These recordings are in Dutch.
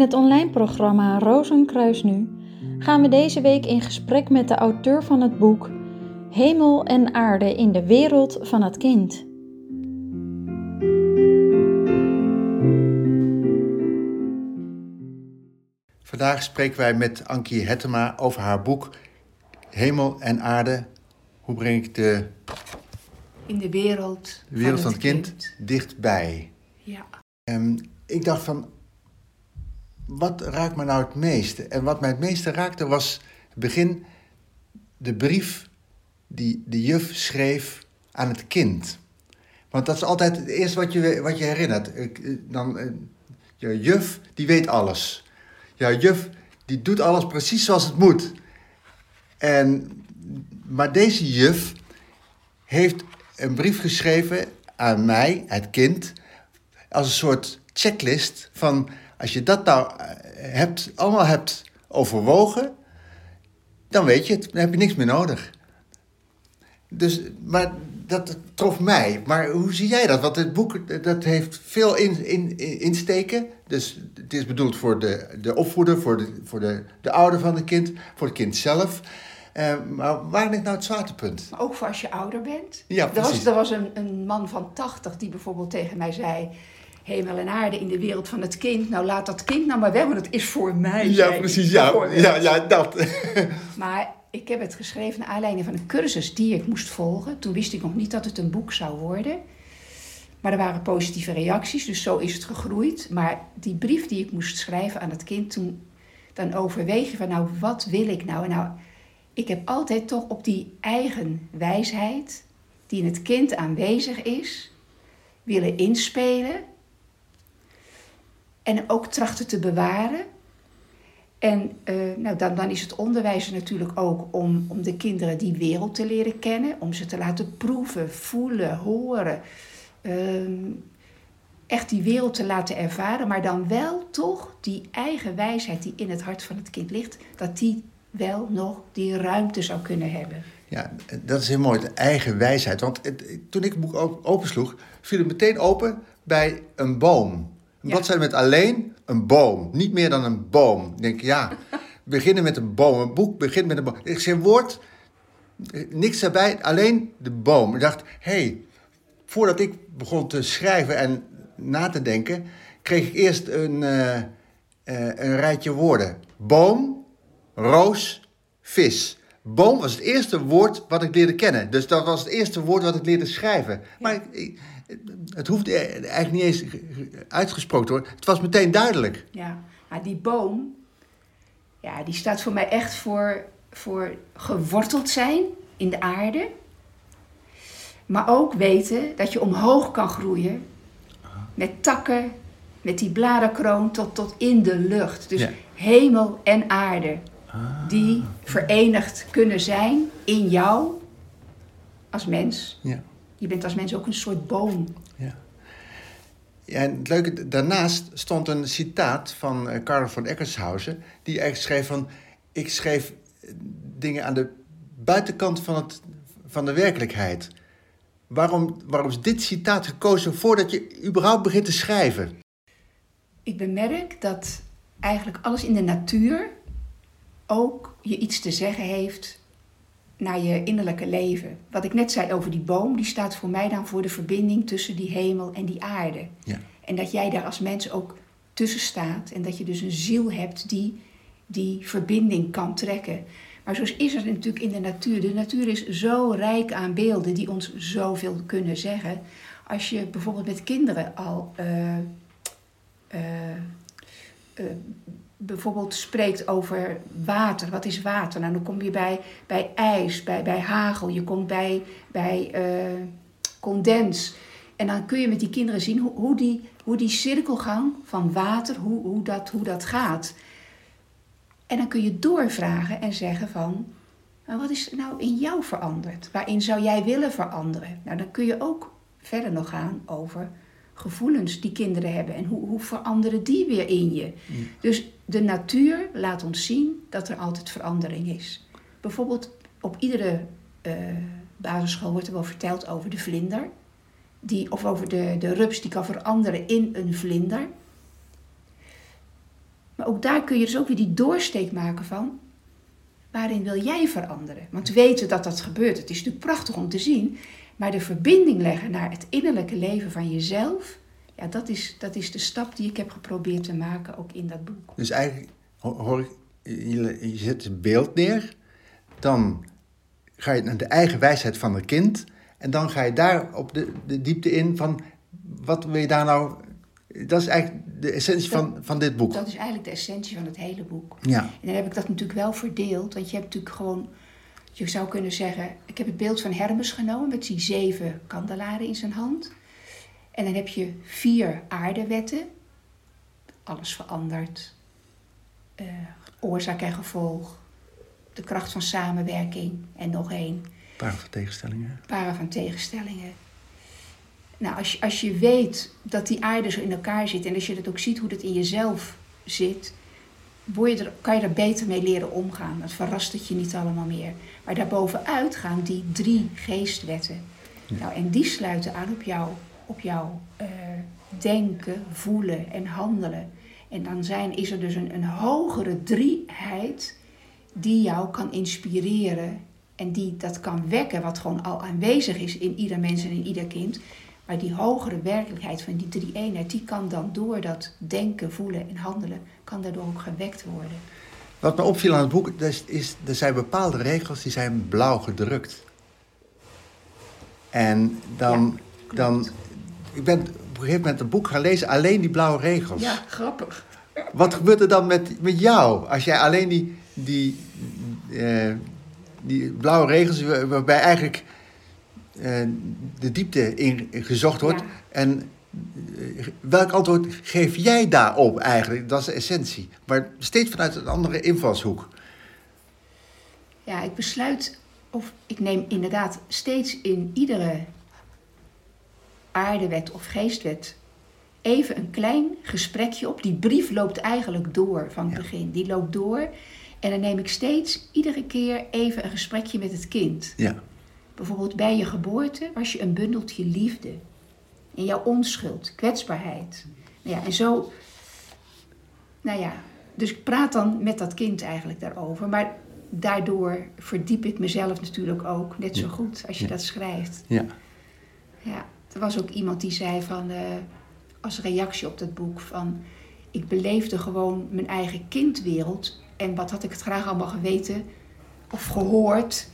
In het online programma Rozenkruis Nu gaan we deze week in gesprek met de auteur van het boek Hemel en aarde in de wereld van het kind. Vandaag spreken wij met Ankie Hettema over haar boek Hemel en aarde. Hoe breng ik de in de wereld, de wereld van het, kind, dichtbij? Ja. Um, ik dacht van, wat raakt me nou het meeste? En wat mij het meeste raakte was het begin de brief die de juf schreef aan het kind. Want dat is altijd het eerste wat je, wat je herinnert. Eh, dan, eh, je juf, die weet alles. Ja, juf, die doet alles precies zoals het moet. En, maar deze juf heeft een brief geschreven aan mij, het kind, als een soort checklist van als je dat nou eh, hebt, allemaal hebt overwogen, dan weet je het, dan heb je niks meer nodig. Dus, maar dat trof mij. Maar hoe zie jij dat? Want het boek dat heeft veel in, in, insteken. Dus het is bedoeld voor de, de opvoeder, voor, de, voor de, de ouder van het kind, voor het kind zelf. Uh, maar waar ligt nou het zwaartepunt? Maar ook voor als je ouder bent. Ja, er was, er was een, een man van 80 die bijvoorbeeld tegen mij zei hemel en aarde in de wereld van het kind. Nou, laat dat kind nou maar weg, want het is voor mij. Ja, precies. Ja, ja, ja, dat. maar ik heb het geschreven naar aanleiding van een cursus die ik moest volgen. Toen wist ik nog niet dat het een boek zou worden. Maar er waren positieve reacties, dus zo is het gegroeid. Maar die brief die ik moest schrijven aan het kind, toen dan overweeg je van nou, wat wil ik nou? En nou, ik heb altijd toch op die eigen wijsheid, die in het kind aanwezig is, willen inspelen en ook trachten te bewaren. En uh, nou, dan, dan is het onderwijs natuurlijk ook om, om de kinderen die wereld te leren kennen, om ze te laten proeven, voelen, horen. Ehm, echt die wereld te laten ervaren, maar dan wel toch die eigen wijsheid die in het hart van het kind ligt, dat die wel nog die ruimte zou kunnen hebben. Ja, dat is heel mooi, de eigen wijsheid. Want toen ik het boek opensloeg, viel het meteen open bij een boom. Wat zijn met alleen een boom? Niet meer dan een boom. Ik denk, ja, beginnen met een boom. Een boek begint met een boom. Ik zeg woord, niks erbij, alleen de boom. Ik dacht, hé, hey, voordat ik begon te schrijven en na te denken, kreeg ik eerst een, uh, uh, een rijtje woorden. Boom, roos, vis. Boom was het eerste woord wat ik leerde kennen. Dus dat was het eerste woord wat ik leerde schrijven. Maar ik, het hoeft eigenlijk niet eens uitgesproken te worden. Het was meteen duidelijk. Ja, maar die boom, ja, die staat voor mij echt voor, voor geworteld zijn in de aarde. Maar ook weten dat je omhoog kan groeien. Met takken, met die bladerkroon tot, tot in de lucht. Dus hemel en aarde. Ah. Die verenigd kunnen zijn in jou als mens. Ja. Je bent als mens ook een soort boom. Ja. ja en het leuke, daarnaast stond een citaat van uh, Karl von Eckershausen... die eigenlijk schreef van... ik schreef dingen aan de buitenkant van, het, van de werkelijkheid. Waarom, waarom is dit citaat gekozen voordat je überhaupt begint te schrijven? Ik bemerk dat eigenlijk alles in de natuur ook je iets te zeggen heeft naar je innerlijke leven. Wat ik net zei over die boom, die staat voor mij dan voor de verbinding tussen die hemel en die aarde. Ja. En dat jij daar als mens ook tussen staat en dat je dus een ziel hebt die die verbinding kan trekken. Maar zo is het natuurlijk in de natuur. De natuur is zo rijk aan beelden die ons zoveel kunnen zeggen. Als je bijvoorbeeld met kinderen al uh, bijvoorbeeld spreekt over water. Wat is water? Nou, dan kom je bij, bij ijs, bij, bij hagel, je komt bij, bij uh, condens. En dan kun je met die kinderen zien hoe, hoe, die, hoe die cirkelgang van water, hoe, hoe, dat, hoe dat gaat. En dan kun je doorvragen en zeggen van, wat is nou in jou veranderd? Waarin zou jij willen veranderen? Nou, dan kun je ook verder nog gaan over gevoelens die kinderen hebben en hoe, hoe veranderen die weer in je. Dus de natuur laat ons zien dat er altijd verandering is. Bijvoorbeeld op iedere uh, basisschool wordt er wel verteld over de vlinder. Die, of over de, de rups die kan veranderen in een vlinder. Maar ook daar kun je dus ook weer die doorsteek maken van waarin wil jij veranderen? Want weten dat dat gebeurt, het is natuurlijk prachtig om te zien, maar de verbinding leggen naar het innerlijke leven van jezelf, ja, dat is, dat is de stap die ik heb geprobeerd te maken ook in dat boek. Dus eigenlijk ho- hoor ik, je, je zet een beeld neer, dan ga je naar de eigen wijsheid van het kind en dan ga je daar op de, de diepte in van wat wil je daar nou. Dat is eigenlijk de essentie van, van dit boek. Dat is eigenlijk de essentie van het hele boek. Ja, En dan heb ik dat natuurlijk wel verdeeld, want je hebt natuurlijk gewoon, je zou kunnen zeggen, ik heb het beeld van Hermes genomen met die zeven kandelaren in zijn hand. En dan heb je vier aardewetten, alles verandert, Eh, oorzaak en gevolg, de kracht van samenwerking en nog één, paar van tegenstellingen. paren van tegenstellingen. Nou, als je, als je weet dat die aarde zo in elkaar zit en als je dat ook ziet hoe dat in jezelf zit, word je er, kan je er beter mee leren omgaan. Dat verrast het je niet allemaal meer. Maar daarbovenuit gaan die drie geestwetten. Nou, en die sluiten aan op jou, op jouw eh, denken, voelen en handelen. En dan zijn, is er dus een, een hogere drieheid die jou kan inspireren en die dat kan wekken, wat gewoon al aanwezig is in ieder mens en in ieder kind. Maar die hogere werkelijkheid van die drie eenheid, die kan dan door dat denken, voelen en handelen, kan daardoor ook gewekt worden. Wat me opviel aan het boek, is, is, er zijn bepaalde regels die zijn blauw gedrukt. En dan, dan, ik ben op een gegeven moment een boek gaan lezen, alleen die blauwe regels. Ja, grappig. Wat gebeurt er dan met, met jou als jij alleen die, die, eh, die blauwe regels, waar- waarbij eigenlijk de diepte in gezocht wordt. Ja. En eh, welk antwoord geef jij daarop eigenlijk? Dat is de essentie. Maar steeds vanuit een andere invalshoek. Ja, ik besluit, of ik neem inderdaad steeds in iedere aardewet of geestwet even een klein gesprekje op. Die brief loopt eigenlijk door van het Ja. begin. Die loopt door. En dan neem ik steeds iedere keer even een gesprekje met het kind. Ja. Bijvoorbeeld bij je geboorte was je een bundeltje liefde. En jouw onschuld, kwetsbaarheid. Nou ja, en zo. Nou ja, dus ik praat dan met dat kind eigenlijk daarover. Maar daardoor verdiep ik mezelf natuurlijk ook net zo goed als je Ja. dat schrijft. Ja. Ja, er was ook iemand die zei van, eh, als reactie op dat boek van, ik beleefde gewoon mijn eigen kindwereld en wat had ik het graag allemaal geweten of gehoord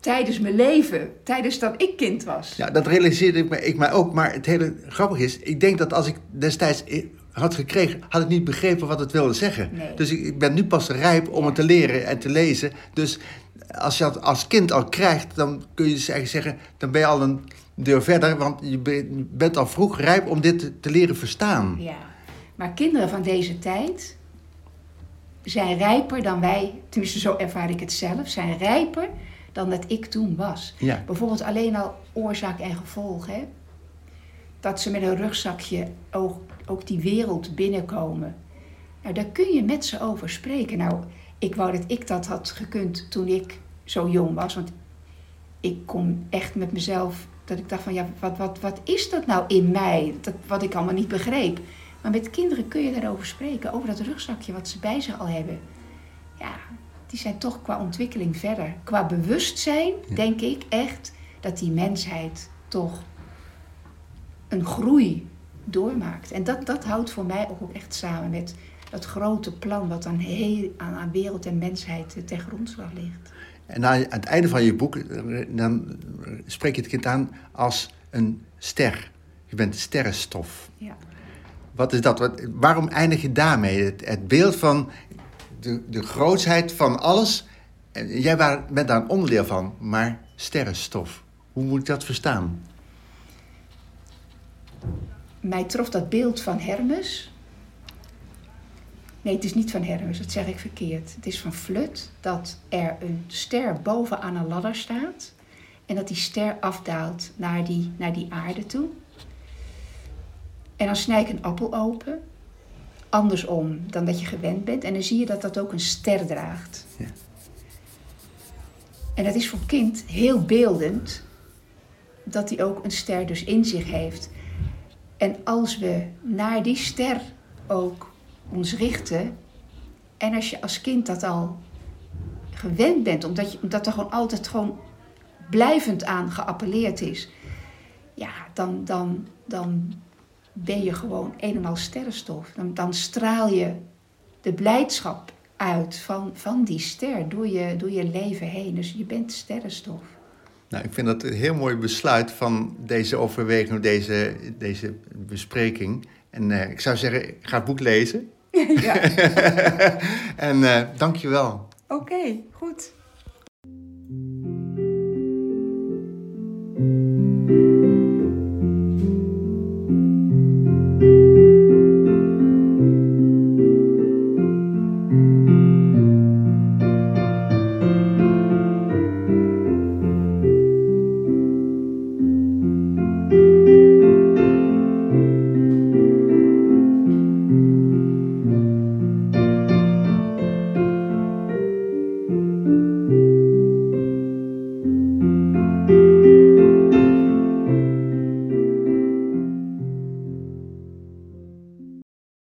tijdens mijn leven, tijdens dat ik kind was. ja, dat realiseerde ik, me, ik mij ook. Maar het hele grappige is, ik denk dat als ik destijds had gekregen, had ik niet begrepen wat het wilde zeggen. Nee. Dus ik, ik ben nu pas rijp om Ja. het te leren en te lezen. Dus als je dat als kind al krijgt, dan kun je dus eigenlijk zeggen, dan ben je al een deur verder. Want je be- je bent al vroeg rijp om dit te, te leren verstaan. Ja, maar kinderen van deze tijd zijn rijper dan wij, tenminste zo ervaar ik het zelf, zijn rijper dan dat ik toen was. Ja. Bijvoorbeeld alleen al oorzaak en gevolg. Hè? Dat ze met een rugzakje ook, ook die wereld binnenkomen. Nou, daar kun je met ze over spreken. Nou, ik wou dat ik dat had gekund toen ik zo jong was. Want ik kon echt met mezelf, dat ik dacht van ja, wat, wat, wat is dat nou in mij? Dat, wat ik allemaal niet begreep. Maar met kinderen kun je daarover spreken. Over dat rugzakje wat ze bij zich al hebben. Ja, die zijn toch qua ontwikkeling verder. Qua bewustzijn denk ik echt dat die mensheid toch een groei doormaakt. En dat, dat houdt voor mij ook echt samen met dat grote plan wat aan, heel, aan, aan wereld en mensheid eh, ten grondslag ligt. En aan het einde van je boek, eh, dan spreek je het kind aan als een ster. Je bent sterrenstof. Ja. Wat is dat? Wat, waarom eindig je daarmee? Het, het beeld van de, de grootsheid van alles. En jij bent daar een onderdeel van, maar sterrenstof. Hoe moet ik dat verstaan? Mij trof dat beeld van Hermes. Nee, het is niet van Hermes, dat zeg ik verkeerd. Het is van Flut dat er een ster bovenaan een ladder staat. En dat die ster afdaalt naar die, naar die aarde toe. En dan snij ik een appel open. Andersom dan dat je gewend bent. En dan zie je dat dat ook een ster draagt. Ja. En dat is voor een kind heel beeldend. Dat hij ook een ster dus in zich heeft. En als we naar die ster ook ons richten. En als je als kind dat al gewend bent, omdat, je, omdat er gewoon altijd gewoon blijvend aan geappelleerd is, ja, dan, dan, dan ben je gewoon eenmaal sterrenstof. Dan, dan straal je de blijdschap uit van, van die ster door je, door je leven heen. Dus je bent sterrenstof. Nou, ik vind dat een heel mooi besluit van deze overweging, deze, deze bespreking. En eh, ik zou zeggen, ga het boek lezen. ja. en uh, dank je wel. Oké, goed.